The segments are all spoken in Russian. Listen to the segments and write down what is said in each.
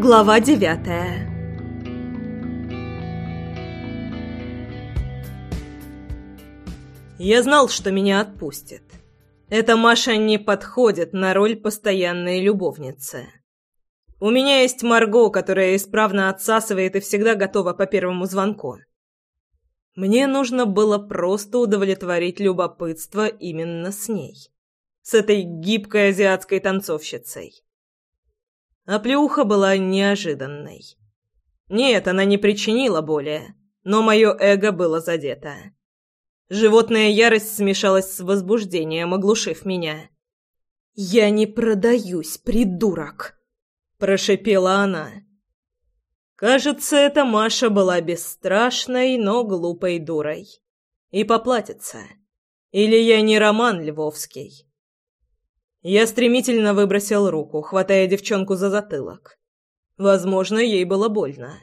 Глава девятая Я знал, что меня отпустят. Эта Маша не подходит на роль постоянной любовницы. У меня есть Марго, которая исправно отсасывает и всегда готова по первому звонку. Мне нужно было просто удовлетворить любопытство именно с ней. С этой гибкой азиатской танцовщицей. А была неожиданной. Нет, она не причинила боли, но мое эго было задето. Животная ярость смешалась с возбуждением, оглушив меня. «Я не продаюсь, придурок!» – прошипела она. Кажется, эта Маша была бесстрашной, но глупой дурой. И поплатится. Или я не Роман Львовский. Я стремительно выбросил руку, хватая девчонку за затылок. Возможно, ей было больно.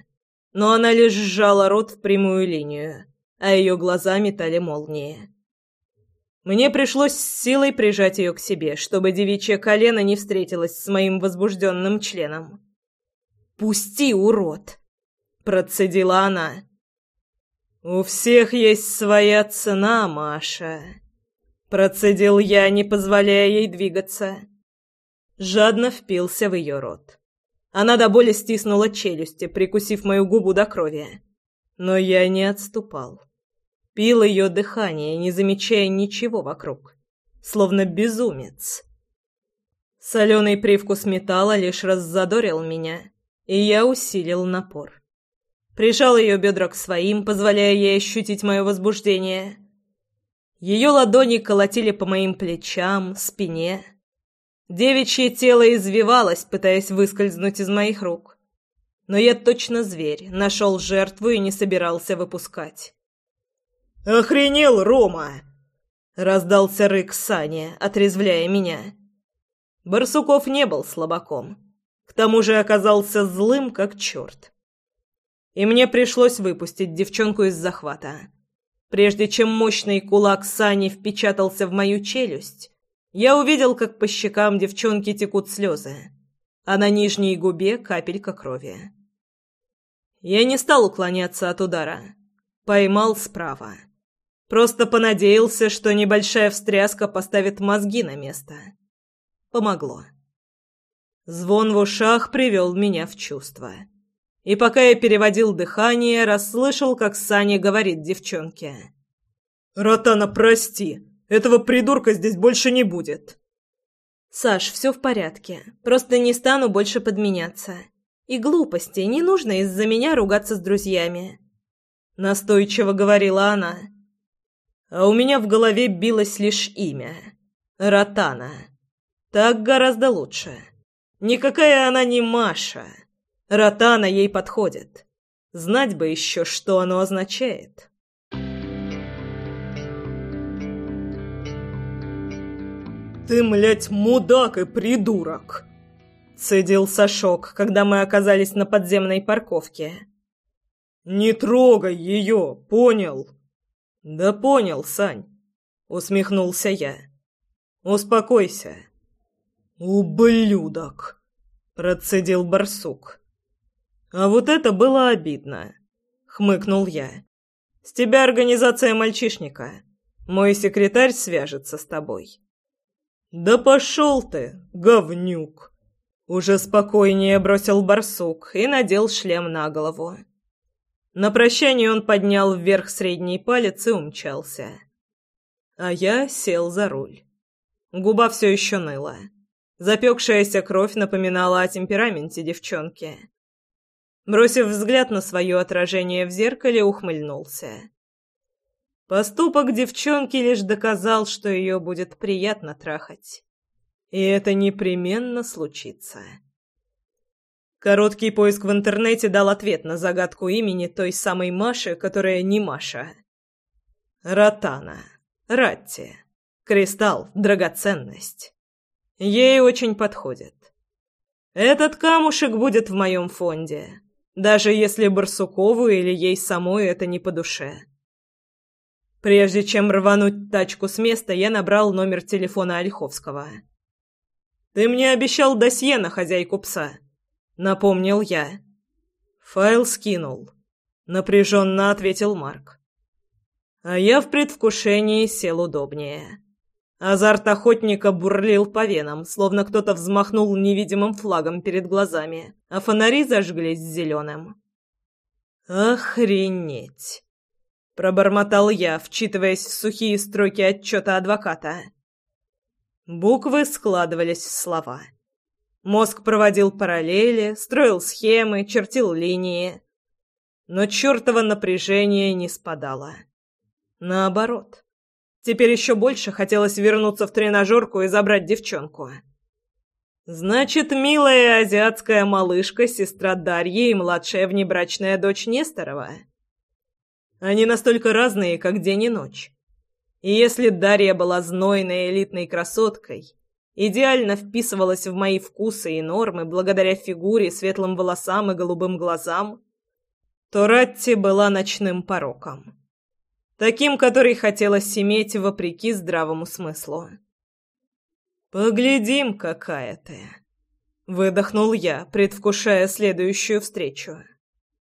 Но она лишь сжала рот в прямую линию а ее глаза метали молнии. Мне пришлось с силой прижать ее к себе, чтобы девичье колено не встретилось с моим возбужденным членом. «Пусти, урод!» — процедила она. «У всех есть своя цена, Маша», — процедил я, не позволяя ей двигаться. Жадно впился в ее рот. Она до боли стиснула челюсти, прикусив мою губу до крови. Но я не отступал пил ее дыхание, не замечая ничего вокруг, словно безумец. Соленый привкус металла лишь раззадорил меня, и я усилил напор. Прижал ее бедра к своим, позволяя ей ощутить мое возбуждение. Ее ладони колотили по моим плечам, спине. Девичье тело извивалось, пытаясь выскользнуть из моих рук. Но я точно зверь, нашел жертву и не собирался выпускать. «Охренел, Рома!» — раздался рык Сани, отрезвляя меня. Барсуков не был слабаком. К тому же оказался злым, как черт. И мне пришлось выпустить девчонку из захвата. Прежде чем мощный кулак Сани впечатался в мою челюсть, я увидел, как по щекам девчонки текут слезы, а на нижней губе капелька крови. Я не стал уклоняться от удара. Поймал справа. Просто понадеялся, что небольшая встряска поставит мозги на место. Помогло. Звон в ушах привел меня в чувство. И пока я переводил дыхание, расслышал, как Саня говорит девчонке. «Ротана, прости, этого придурка здесь больше не будет». «Саш, все в порядке. Просто не стану больше подменяться. И глупости, не нужно из-за меня ругаться с друзьями». Настойчиво говорила она а у меня в голове билось лишь имя — Ротана. Так гораздо лучше. Никакая она не Маша. Ротана ей подходит. Знать бы еще, что оно означает. «Ты, млядь, мудак и придурок!» Цедил Сашок, когда мы оказались на подземной парковке. «Не трогай ее, понял?» «Да понял, Сань», — усмехнулся я. «Успокойся». «Ублюдок», — процедил барсук. «А вот это было обидно», — хмыкнул я. «С тебя организация мальчишника. Мой секретарь свяжется с тобой». «Да пошел ты, говнюк!» Уже спокойнее бросил барсук и надел шлем на голову. На прощание он поднял вверх средний палец и умчался. А я сел за руль. Губа все еще ныла. Запекшаяся кровь напоминала о темпераменте девчонки. Бросив взгляд на свое отражение в зеркале, ухмыльнулся. Поступок девчонки лишь доказал, что ее будет приятно трахать. И это непременно случится. Короткий поиск в интернете дал ответ на загадку имени той самой Маши, которая не Маша. Ротана. Ратти. Кристалл. Драгоценность. Ей очень подходит. Этот камушек будет в моем фонде, даже если Барсукову или ей самой это не по душе. Прежде чем рвануть тачку с места, я набрал номер телефона Ольховского. «Ты мне обещал досье на хозяйку пса», напомнил я. Файл скинул. Напряженно ответил Марк. А я в предвкушении сел удобнее. Азарт охотника бурлил по венам, словно кто-то взмахнул невидимым флагом перед глазами, а фонари зажглись зеленым. «Охренеть!» — пробормотал я, вчитываясь в сухие строки отчета адвоката. Буквы складывались в слова. Мозг проводил параллели, строил схемы, чертил линии. Но чертово напряжение не спадало. Наоборот. Теперь еще больше хотелось вернуться в тренажерку и забрать девчонку. Значит, милая азиатская малышка, сестра Дарьи и младшая внебрачная дочь Несторова. Они настолько разные, как день и ночь. И если Дарья была знойной элитной красоткой, идеально вписывалась в мои вкусы и нормы благодаря фигуре, светлым волосам и голубым глазам, то Ратти была ночным пороком. Таким, который хотелось иметь вопреки здравому смыслу. «Поглядим, какая ты!» — выдохнул я, предвкушая следующую встречу.